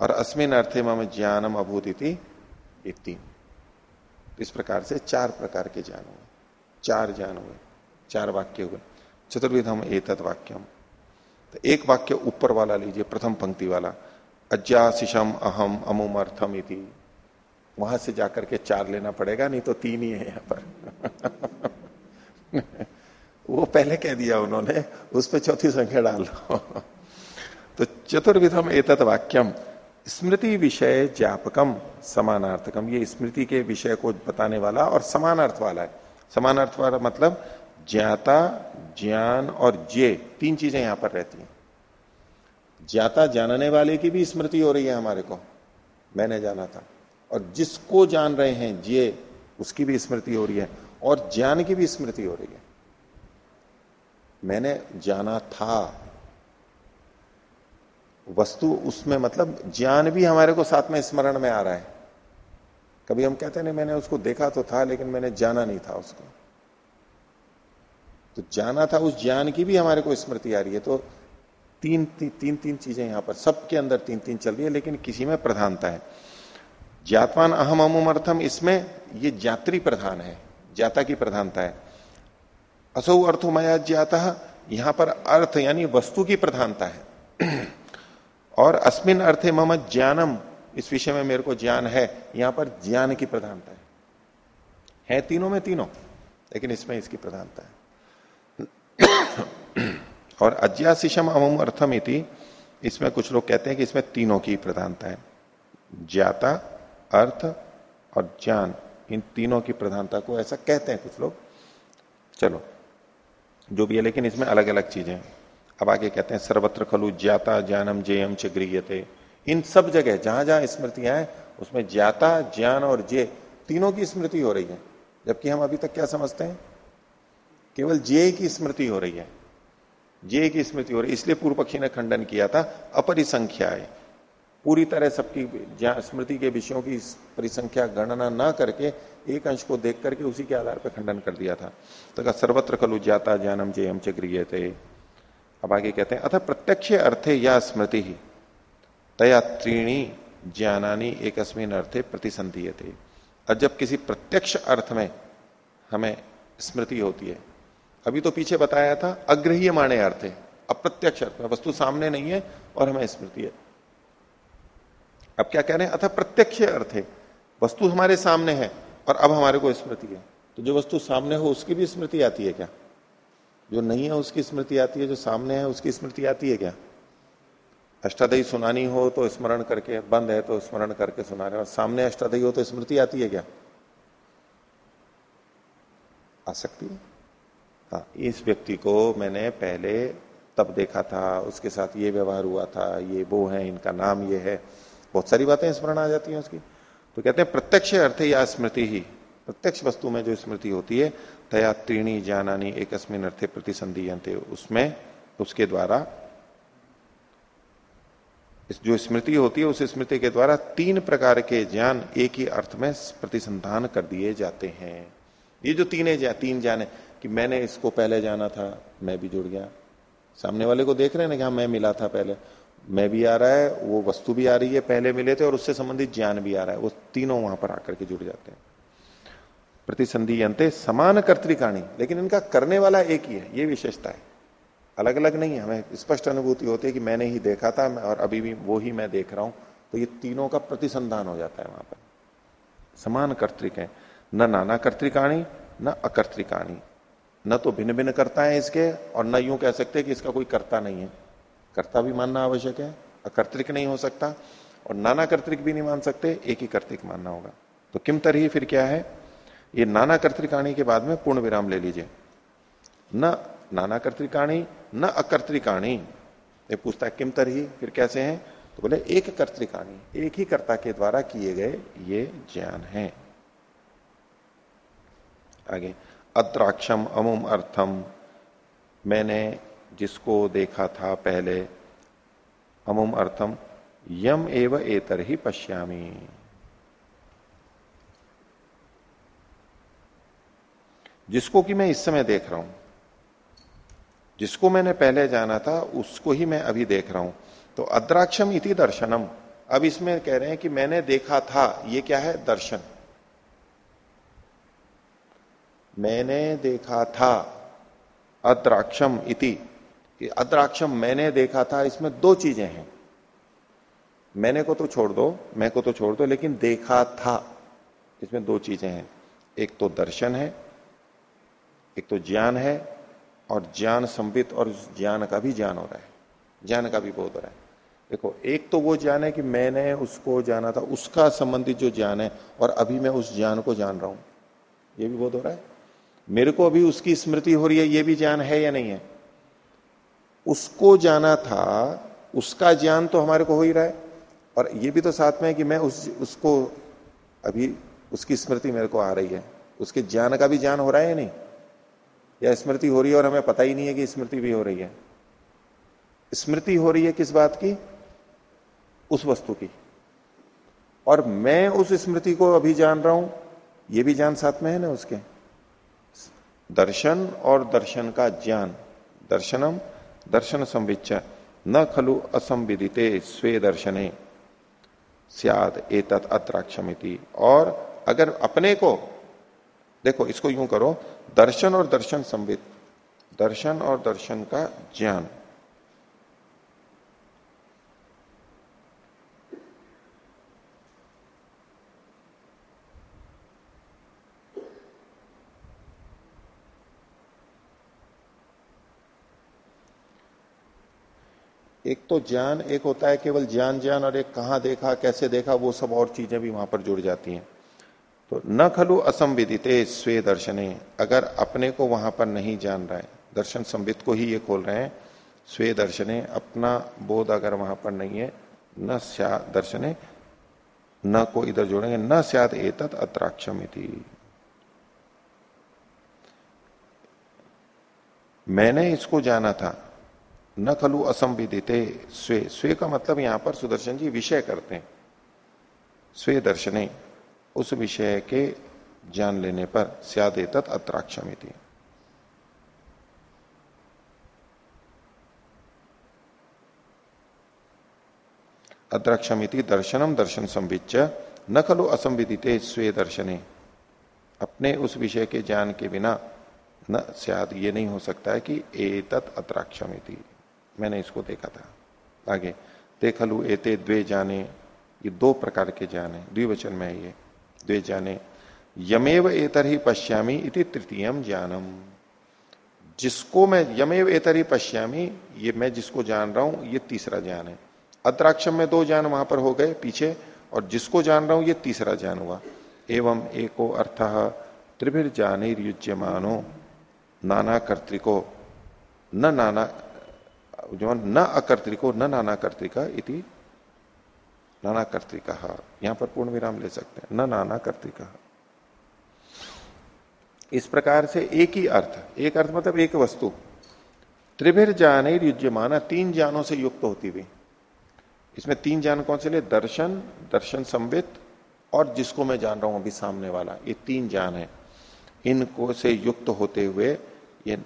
और अस्मिन अर्थे मम ज्ञानम अभूत इति तीन। इस प्रकार से चार प्रकार के ज्ञान हुए। चार ज्ञान हुए। चार वाक्य हुए। चतुर्विधम एतद वाक्यम। तो एक वाक्य ऊपर वाला लीजिए, प्रथम पंक्ति वाला। अज्ञाशिषम अहम अमुम अर्थम इति। वहाँ से जाकर के चार लेना पड़ेगा, नहीं तो तीन ही है यहाँ पर। [laughs] वो पहले कह दिया उन्होंने, उस पर चौथी संख्या डाल दो। [laughs] तो चतुर्विधम एतत वाक्यम, स्मृति विषय ज्ञापकम, समानार्थकम। ये स्मृति के विषय को बताने वाला और समान अर्थ वाला है। समान अर्थ वाला मतलब ज्ञाता, ज्ञान और जे तीन चीज़ें यहाँ पर रहती हैं। ज्ञाता जानने वाले की भी स्मृति हो रही है हमारे को, मैंने जाना था। और जिसको जान रहे हैं जे उसकी भी स्मृति हो रही है और ज्ञान की भी स्मृति हो रही है। मैंने जाना था। वस्तु उसमें मतलब ज्ञान भी हमारे को साथ में स्मरण में आ रहा है। कभी हम कहते नहीं, मैंने उसको देखा तो था, लेकिन मैंने जाना नहीं था उसको। तो जाना था उस ज्ञान की भी हमारे को स्मृति आ रही है। तो तीन ती, तीन तीन चीज़ें यहाँ पर सबके अंदर तीन तीन चल रही है लेकिन किसी में प्रधानता है। ज्ञातवान अहम अमुमर्थम इसमें ये जात्री प्रधान है ज्ञाता की प्रधानता है। असौ अर्थो मया ज्ञाता यहाँ पर अर्थ यानी वस्तु की प्रधानता है। [clears throat] और अस्मिन अर्थे मम ज्ञानम इस विषय में मेरे को ज्ञान है यहाँ पर ज्ञान की प्रधानता है। है तीनों में तीनों लेकिन इसमें इसकी प्रधानता है। [coughs] और अज्ञाशिशम अमुम अर्थम इति, इसमें कुछ लोग कहते हैं कि इसमें तीनों की प्रधानता है। ज्ञाता, अर्थ और ज्ञान, इन तीनों की प्रधानता को ऐसा कहते हैं कुछ लोग। चलो, जो भी है, लेकिन इसमें अलग अलग चीज़ें अब आगे कहते हैं, सर्वत्र खलु ज्ञाता, ज्ञानम जेयम च गृहते इन सब जगह जहाँ जहाँ स्मृतियाँ हैं उसमें ज्ञाता, ज्ञान और जे तीनों की स्मृति हो रही है। जबकि हम अभी तक क्या समझते हैं? केवल जे की स्मृति हो रही है। जे की स्मृति हो रही है। इसलिए पूर्व पक्षी ने खंडन किया था, अपरिसंख्या पूरी तरह सबकी स्मृति के विषयों की परिसंख्या गणना न करके एक अंश को देख करके उसी के आधार पर खंडन कर दिया था। तो सर्वत्र खलु जाता ज्ञानम जयम च गृह थे अब आगे कहते हैं, अतः प्रत्यक्ष अर्थे या स्मृति ही, तया त्रीणी ज्ञानानी एक अर्थे प्रतिसंधीय थे और जब किसी प्रत्यक्ष अर्थ में हमें स्मृति होती है अभी तो पीछे बताया था अग्रही माने अर्थ है अप्रत्यक्ष अर्थ में वस्तु सामने नहीं है और हमें स्मृति है। अब क्या कह रहे हैं? अथा प्रत्यक्ष अर्थ है। वस्तु हमारे सामने है और अब हमारे को स्मृति है। तो जो वस्तु सामने हो, उसकी भी स्मृति आती है क्या? जो नहीं है, उसकी स्मृति आती है। जो सामने है, उसकी स्मृति आती है क्या? अष्टादयी सुनानी हो तो स्मरण करके, बंद है तो स्मरण करके सुना रहे और सामने अष्टादयी हो तो स्मृति आती है क्या? आ सकती है हाँ। इस व्यक्ति को मैंने पहले तब देखा था उसके साथ ये व्यवहार हुआ था ये वो है इनका नाम ये है। बहुत सारी बातें स्मरण आ जाती हैं उसकी। तो कहते हैं प्रत्यक्ष अर्थ या स्मृति ही। प्रत्यक्ष वस्तु में जो स्मृति होती है तया त्रीणी ज्ञानानी एक अर्थे प्रतिसंधि उसमें उसके द्वारा इस जो स्मृति होती है उस स्मृति के द्वारा तीन प्रकार के ज्ञान एक ही अर्थ में प्रतिसंधान कर दिए जाते हैं। ये जो तीन जा, तीन ज्ञान है कि मैंने इसको पहले जाना था, मैं भी जुड़ गया। सामने वाले को देख रहे हैं ना कि हाँ मैं मिला था पहले। मैं भी आ रहा है, वो वस्तु भी आ रही है, पहले मिले थे और उससे संबंधित ज्ञान भी आ रहा है। वो तीनों वहाँ पर आकर के जुड़ जाते हैं। प्रतिसंधि अंत समान कर्तिकाणी लेकिन इनका करने वाला एक ही है, ये विशेषता है। अलग अलग नहीं है। हमें स्पष्ट अनुभूति होती है कि मैंने ही देखा था और अभी भी वो ही मैं देख रहा हूँ। तो ये तीनों का प्रतिसंधान हो जाता है वहाँ पर। समान कर्तिक है न नाना कर्तिकाणी न अकर्तिकाणी न तो भिन्न भिन्न करता है इसके, और न यूँ कह सकते कि इसका कोई करता नहीं है। कर्ता भी मानना आवश्यक है, अकर्तृक नहीं हो सकता, और नाना कर्तिक भी नहीं मान सकते, एक ही कर्तिक मानना होगा। तो किम तरही फिर क्या है? ये नाना कर्तिकाणी के बाद में पूर्ण विराम ले लीजिए। न नाना कर्तिकाणी न अकर्तिकाणी। ये पूछता है, किम तरही फिर कैसे हैं? तो बोले, एक कर्तिकाणी, एक ही कर्ता के द्वारा किए गए ये ज्ञान है। आगे। अद्राक्षम अमुम अर्थम। मैंने जिसको देखा था पहले, अमुम अर्थम, यम एव एतर ही पश्यामी। जिसको कि मैं इस समय देख रहा हूँ, जिसको मैंने पहले जाना था, उसको ही मैं अभी देख रहा हूँ। तो अद्राक्षम इति दर्शनम। अब इसमें कह रहे हैं कि मैंने देखा था, ये क्या है? दर्शन। मैंने देखा था, अद्राक्षम इति। कि अद्राक्षम मैंने देखा था, इसमें दो चीज़ें हैं। मैंने को तो छोड़ दो, मैं को तो छोड़ दो, लेकिन देखा था, इसमें दो चीज़ें हैं। एक तो दर्शन है, एक तो ज्ञान है, और ज्ञान संबित और ज्ञान का भी ज्ञान हो रहा है। ज्ञान का भी बोध हो रहा है। देखो, एक तो वो ज्ञान है कि मैंने उसको जाना था, उसका संबंधित जो ज्ञान है, और अभी मैं उस ज्ञान को जान रहा हूँ। ये भी बोध हो रहा है? मेरे को अभी उसकी स्मृति हो रही है, ये भी ज्ञान है या नहीं है? उसको जाना था, उसका ज्ञान तो हमारे को हो ही रहा है। और ये भी तो साथ में है कि मैं उस, उसको अभी उसकी स्मृति मेरे को आ रही है। उसके ज्ञान का भी ज्ञान हो रहा है या नहीं? या स्मृति हो रही है और हमें पता ही नहीं है कि स्मृति भी हो रही है? स्मृति हो रही है किस बात की? उस वस्तु की। और मैं उस स्मृति को अभी जान रहा हूँ यह भी जान साथ में है ना उसके? दर्शन और दर्शन का ज्ञान, दर्शनम, दर्शन संविच न खलु असंविदिते स्वे दर्शने। सियाद एतत अत्राक्षमिति। और अगर अपने को, देखो, इसको यूँ करो, दर्शन और दर्शन संविद दर्शन और दर्शन का ज्ञान। एक तो ज्ञान, एक होता है केवल ज्ञान ज्ञान और एक कहाँ देखा, कैसे देखा, वो सब और चीज़ें भी वहाँ पर जुड़ जाती हैं। तो न खलु असंविदित स्वे दर्शने, अगर अपने को वहाँ पर नहीं जान रहा है, दर्शन संवित को ही ये खोल रहे हैं, स्वे दर्शने, अपना बोध अगर वहाँ पर नहीं है, न स्या दर्शने, न को इधर जोड़ेंगे, न स्याद एतत अत्राक्षम मैंने इसको जाना था न खलु असंविदित। स्वे स्वे का मतलब यहाँ पर सुदर्शन जी विषय करते हैं। स्वे दर्शने, उस विषय के जान लेने पर स्याद एतत अत्राक्षमिति अद्रक्षमिति दर्शनम दर्शन संविच न खलु असंविदित स्वे दर्शने। अपने उस विषय के ज्ञान के बिना न सियाद, ये नहीं हो सकता है कि एतत अत्राक्षमिति मैंने इसको देखा था। आगे, देखलू एते द्वे जाने, ये दो प्रकार के ज्ञान है द्विवचन में ये, द्वे जाने, यमेव एतर ही पश्यामी इति तृतीयम ज्ञानम। जिसको मैं, यमेव एतर ही पश्यामी, ये मैं जिसको जान रहा हूँ, ये तीसरा ज्ञान है। अत्राक्षम में दो ज्ञान वहाँ पर हो गए पीछे, और जिसको जान रहा हूँ, ये तीसरा ज्ञान हुआ। एवं एको अर्थ त्रिभिर जाने युज्यमानो नाना कर्तिको न नाना जो न अकर्तिको, न नाना कर्तिका इति नाना कर्तिका यहाँ पर पूर्ण विराम ले सकते हैं। न नाना कर्तिका इस प्रकार से एक ही अर्थ, एक अर्थ मतलब एक वस्तु। त्रिभिर जान युज्यमाना तीन जानों से युक्त होती हुई। इसमें तीन जान कौन से ले दर्शन दर्शन संवित, और जिसको मैं जान रहा हूँ अभी सामने वाला। ये तीन जान है। इनको से युक्त होते हुए ये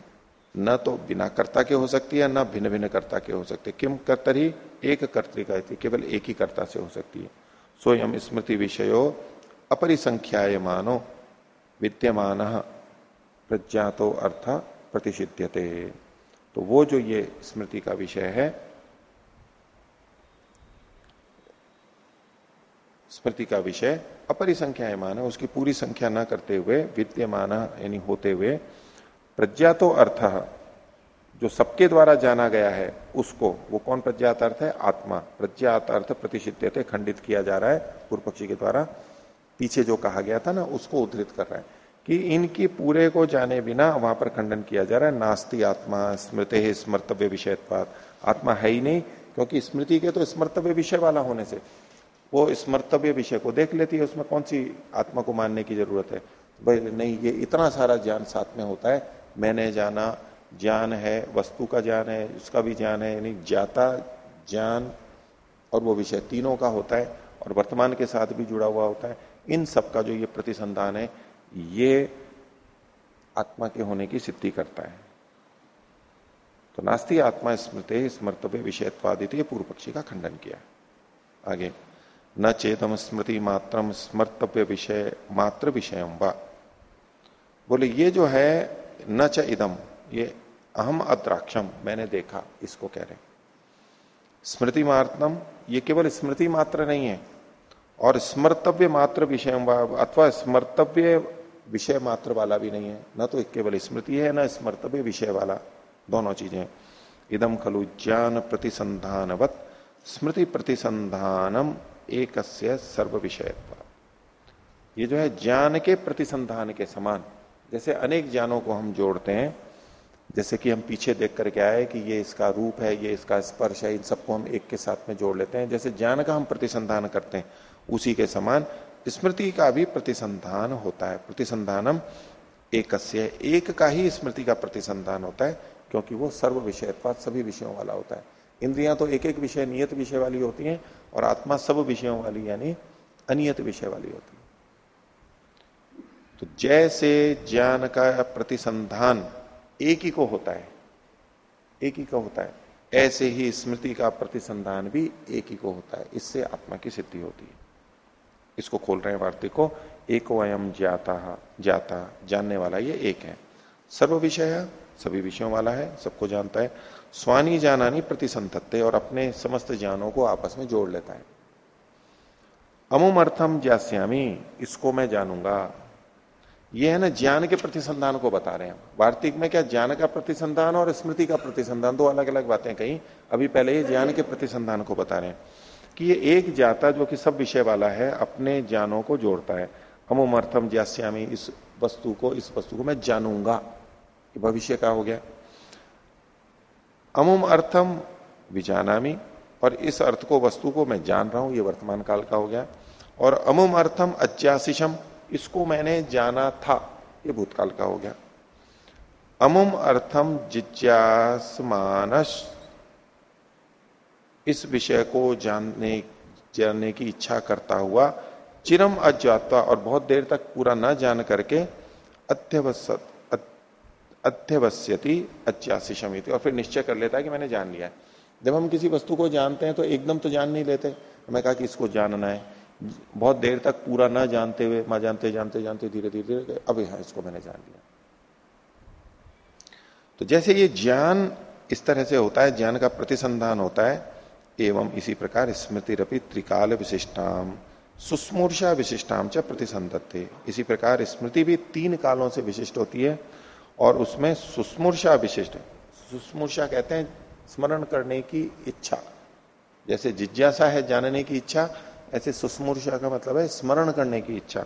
न तो बिना कर्ता के हो सकती है, न भिन्न भिन्न कर्ता के हो सकते। किम कर्तर ही? एक कर्तिका केवल एक ही कर्ता से हो सकती है। स्वयं स्मृति विषयो अपरिसंख्याय मानो, विद्यमान प्रज्ञातो अर्थ प्रतिषिध्यते। तो वो जो ये स्मृति का विषय है, स्मृति का विषय अपरिसंख्या मान है उसकी पूरी संख्या न करते हुए, विद्यमान यानी होते हुए प्रज्ञातो अर्थ। जो सबके द्वारा जाना गया है, उसको, वो कौन प्रज्ञात अर्थ है? आत्मा। प्रज्ञात अर्थ प्रतिषिध्य खंडित किया जा रहा है पूर्व पक्षी के द्वारा। पीछे जो कहा गया था ना, उसको उद्धृत कर रहा है कि इनकी पूरे को जाने बिना वहाँ पर खंडन किया जा रहा है। नास्ती आत्मा, स्मृति स्मर्तव्य विषय आत्मा है ही नहीं, क्योंकि स्मृति के तो स्मर्तव्य विषय वाला होने से। वो स्मर्तव्य विषय को देख लेती है, उसमें कौन सी आत्मा को मानने की ज़रूरत है? भाई नहीं, ये इतना सारा ज्ञान साथ में होता है मैंने जाना, ज्ञान है, वस्तु का ज्ञान है, उसका भी ज्ञान है, यानी ज्ञाता ज्ञान और वो विषय तीनों का होता है और वर्तमान के साथ भी जुड़ा हुआ होता है। इन सब का जो ये प्रतिसंधान है, ये आत्मा के होने की सिद्धि करता है। तो नास्ती आत्मा स्मृति स्मर्तव्य विषयत्वादित पूर्व पक्षी का खंडन किया आगे, न चेतम स्मृति मात्रम स्मर्तव्य विषय, मात्र विषय बोले, ये जो है न च इदम, ये अहम अद्राक्षम, मैंने देखा, इसको कह रहे स्मृति मात्रम ये केवल स्मृति मात्र नहीं है, और स्मर्तव्य मात्र विषय अथवा स्मर्तव्य विषय मात्र वाला भी नहीं है। न तो केवल स्मृति है, न स्मर्तव्य विषय वाला, दोनों चीज़ें। इदम खलु ज्ञान प्रतिसंधानवत, स्मृति प्रतिसंधानम एक सर्व विषय ये जो है ज्ञान के प्रतिसंधान के समान। जैसे अनेक ज्ञानों को हम जोड़ते हैं, जैसे कि हम पीछे देख करके आए कि ये इसका रूप है, ये इसका स्पर्श है, इन सबको हम एक के साथ में जोड़ लेते हैं। जैसे ज्ञान का हम प्रतिसंधान करते हैं, उसी के समान स्मृति का भी प्रतिसंधान होता है। प्रतिसंधानम एक एक का ही स्मृति का प्रतिसंधान होता है, क्योंकि वो सर्व विषय सभी विषयों वाला होता है। इंद्रियाँ तो एक एक विषय, नियत विषय वाली होती हैं, और आत्मा सब विषयों वाली, यानी अनियत विषय वाली होती है। तो जैसे ज्ञान का प्रतिसंधान एक ही को होता है, एक ही का होता है, ऐसे ही स्मृति का प्रतिसंधान भी एक ही को होता है। इससे आत्मा की सिद्धि होती है। इसको खोल रहे हैं वार्ते को, एक वयम ज्ञाता जाता जानने वाला ये एक है। सर्व विषय, सभी विषयों वाला है, सबको जानता है। स्वानी जानानी प्रतिसंतत्ते और अपने समस्त ज्ञानों को आपस में जोड़ लेता है। अमुम अर्थम ज्यास्यामी इसको मैं जानूँगा। ये है ना, ज्ञान के प्रतिसंधान को बता रहे हैं वार्तिक में क्या ज्ञान का प्रतिसंधान और स्मृति का प्रतिसंधान, दो अलग अलग बातें कही। अभी पहले ये ज्ञान के प्रतिसंधान को बता रहे हैं कि ये एक जाता जो कि सब विषय वाला है, अपने ज्ञानों को जोड़ता है। अमुम अर्थम ज्यास्यामी इस वस्तु को, इस वस्तु को मैं जानूँगा। भविष्य का हो गया। अमुम अर्थम विजानामी, और इस अर्थ को, वस्तु को मैं जान रहा हूँ, ये वर्तमान काल का हो गया। और अमुम अर्थम अज्ञाशिषम इसको मैंने जाना था। ये भूतकाल का हो गया। अमुम अर्थम जिज्ञासमानस। इस विषय को जानने जानने की इच्छा करता हुआ चिरम अज्ञाता और बहुत देर तक पूरा न जान करके अत्यवसत अध्यवस्यति शमिति। और फिर निश्चय कर लेता है कि मैंने जान लिया है। जब हम किसी वस्तु को जानते हैं तो एकदम तो जान नहीं लेते। हमें कहा कि इसको जानना है। बहुत देर तक पूरा ना जानते हुए माँ जानते जानते जानते धीरे धीरे अब यहाँ इसको मैंने जान लिया। तो जैसे ये ज्ञान इस तरह से होता है, ज्ञान का प्रतिसंधान होता है, एवं इसी प्रकार स्मृति रपि त्रिकाल विशिष्टाम सुस्मूर्षा विशिष्टाम च प्रतिसंधत्ते। इसी प्रकार स्मृति भी तीन कालों से विशिष्ट होती है, और उसमें सुस्मूर्षा विशिष्ट सुस्मूर्षा कहते हैं स्मरण करने की इच्छा। जैसे जिज्ञासा है जानने की इच्छा ऐसे सुस्मूर्षा का मतलब है स्मरण करने की इच्छा।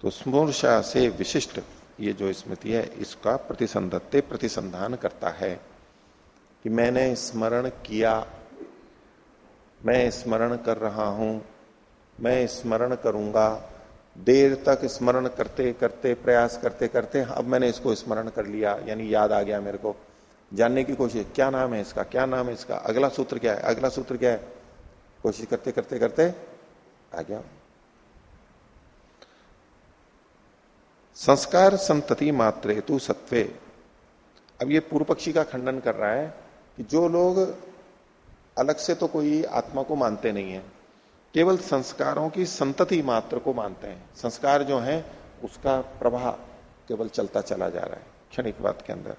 तो स्मूर्षा से विशिष्ट ये जो स्मृति है, इसका प्रतिसंधत्ते प्रतिसंधान करता है कि मैंने स्मरण किया, मैं स्मरण कर रहा हूँ, मैं स्मरण करूँगा। देर तक स्मरण करते करते, प्रयास करते करते, अब मैंने इसको स्मरण कर लिया, यानी याद आ गया मेरे को। जानने की कोशिश, क्या नाम है इसका, क्या नाम है इसका, अगला सूत्र क्या है, अगला सूत्र क्या है? कोशिश करते करते करते आ गया। संस्कार संतति मात्र तु सत्वे अब ये पूर्व पक्षी का खंडन कर रहा है कि जो लोग अलग से तो कोई आत्मा को मानते नहीं है, केवल संस्कारों की संतति मात्र को मानते हैं। संस्कार जो है, उसका प्रभाव केवल चलता चला जा रहा है, क्षणिक बात के अंदर।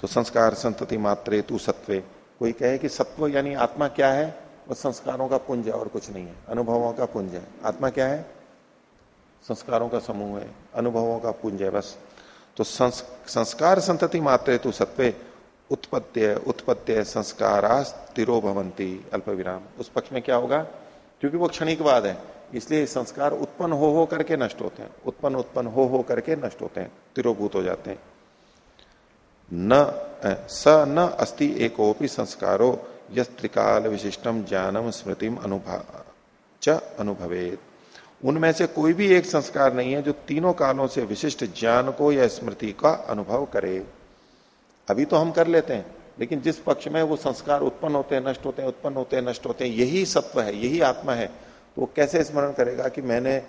तो संस्कार संतति मात्रे तू सत्वे कोई कहे कि सत्व यानी आत्मा क्या है? वो संस्कारों का पुंज है और कुछ नहीं है। अनुभवों का पुंज है। आत्मा क्या है? संस्कारों का समूह है। अनुभवों का पुंज है बस। तो संस्कार संतति मात्रे तू सत्वे उत्पत्ति उत्पत्ति संस्कारा स्थिरो भवंती अल्प विराम उस पक्ष में क्या होगा? क्योंकि वो क्षणिकवाद है। इसलिए संस्कार उत्पन्न हो हो करके नष्ट होते हैं। उत्पन्न उत्पन्न हो हो करके नष्ट होते हैं। तिरोभूत हो जाते हैं। न स, न अस्ति एकोपि संस्कारो यत्रिकाल विशिष्टम ज्ञानम स्मृतिम अनुभव च उनमें से कोई भी एक संस्कार नहीं है जो तीनों कालों से विशिष्ट ज्ञान को या स्मृति का अनुभव करे। अभी तो हम कर लेते हैं, लेकिन जिस पक्ष में वो संस्कार उत्पन्न होते हैं, नष्ट होते हैं, उत्पन्न होते हैं, नष्ट होते हैं, यही सत्व है, यही आत्मा है तो वो कैसे स्मरण करेगा कि मैंने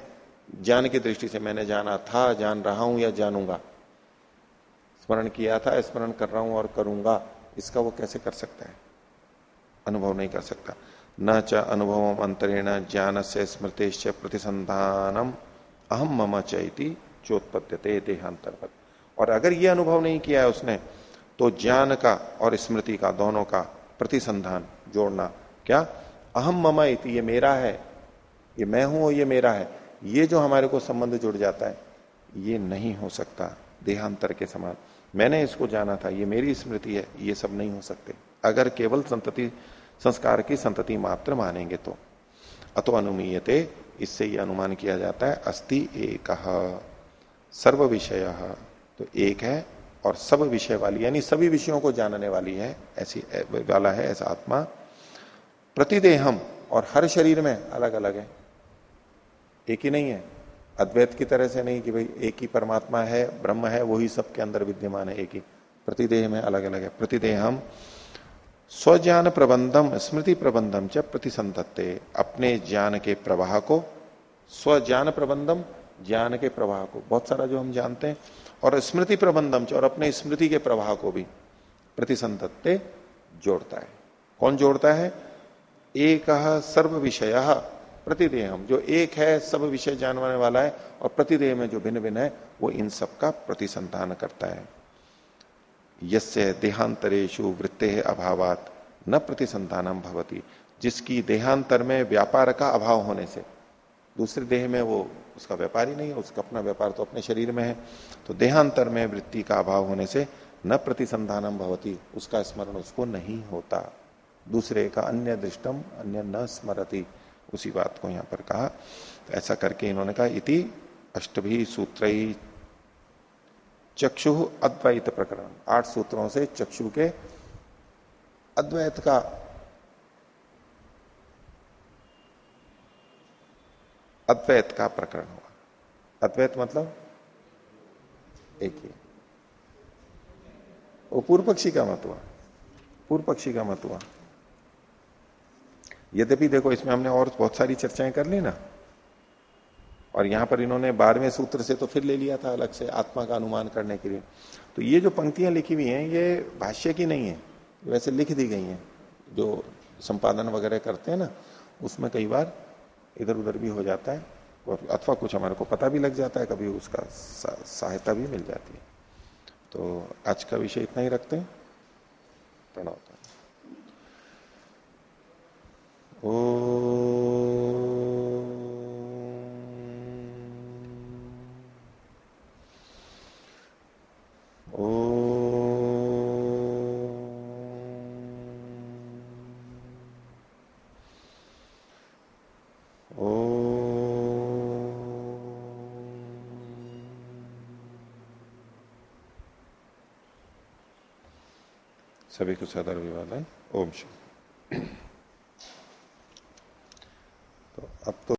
ज्ञान की दृष्टि से मैंने जाना था, जान रहा हूँ या जानूँगा? स्मरण किया था, स्मरण कर रहा हूँ और करूँगा, इसका वो कैसे कर सकता है? अनुभव नहीं कर सकता। न च अनुभव अंतरेण ज्ञान से स्मृतिश्च प्रतिसंधानम अहम मम चैती चोत्पत्त्यते देहांतर्गत और अगर ये अनुभव नहीं किया है उसने तो ज्ञान का और स्मृति का, दोनों का प्रतिसंधान जोड़ना। क्या? अहम ममा इति, ये मेरा है। ये मैं हूँ और ये मेरा है। ये जो हमारे को संबंध जुड़ जाता है, ये नहीं हो सकता। देहांतर के समान। मैंने इसको जाना था, ये मेरी स्मृति है, ये सब नहीं हो सकते। अगर केवल संतति, संस्कार की संतति मात्र मानेंगे तो। अतो अनुमीयते, इससे ये अनुमान किया जाता है, अस्ति एक, सर्व विषय। तो एक है और सब विषय वाली, यानी सभी विषयों को जानने वाली है, ऐसी वाला है, ऐसा आत्मा। प्रतिदेहम और हर शरीर में अलग अलग है। एक ही नहीं है। अद्वैत की तरह से नहीं कि भाई एक ही परमात्मा है, ब्रह्म है, वही सबके अंदर विद्यमान है एक ही। प्रतिदेह में अलग अलग है। प्रतिदेहम स्वज्ञान प्रबंधम स्मृति प्रबंधम च प्रतिसंधत्ते अपने ज्ञान के प्रवाह को स्वज्ञान प्रबंधम ज्ञान के प्रवाह को। बहुत सारा जो हम जानते हैं। और स्मृति प्रबंधम और अपने स्मृति के प्रवाह को भी प्रतिसंधत्ते जोड़ता है। कौन जोड़ता है? एक सर्व विषय प्रतिदेहम जो एक है, सब विषय जानवाने वाला है, और प्रतिदेह में जो भिन्न भिन्न है, वो इन सब का प्रतिसंधान करता है। यस्य देहांतरेशु वृत्ते अभावात न प्रतिसंधानम भवती, जिसकी देहांतर में व्यापार का अभाव होने से। दूसरे देह में वो, उसका व्यापार ही नहीं है, उसका अपना व्यापार तो अपने शरीर में है तो देहांतर में वृत्ति का अभाव होने से न प्रतिसंधानम भवती, उसका स्मरण उसको नहीं होता। दूसरे का अन्य दृष्टम, अन्य न स्मरती, उसी बात को यहाँ पर कहा। तो ऐसा करके इन्होंने कहा, इति अष्टभी सूत्र चक्षु अद्वैत प्रकरण। आठ सूत्रों से चक्षु के अद्वैत का अद्वैत का प्रकरण हुआ। अद्वैत मतलब एक ही। वो पूर्व पक्षी का मत हुआ। पूर्व पक्षी का मत हुआ। यद्यपि देखो, इसमें हमने और बहुत सारी चर्चाएँ कर ली ना। और यहाँ पर इन्होंने बारहवें सूत्र से तो फिर ले लिया था अलग से, आत्मा का अनुमान करने के लिए। तो ये जो पंक्तियाँ लिखी हुई हैं, ये भाष्य की नहीं है वैसे लिख दी गई हैं। जो संपादन वगैरह करते हैं ना, उसमें कई बार इधर उधर भी हो जाता है अथवा कुछ हमारे को पता भी लग जाता है, कभी उसका सहायता भी मिल जाती है। तो आज का विषय इतना ही रखते हैं। प्रणव। ओ सभी को सदर विवाद है ओम शिव तो अब तो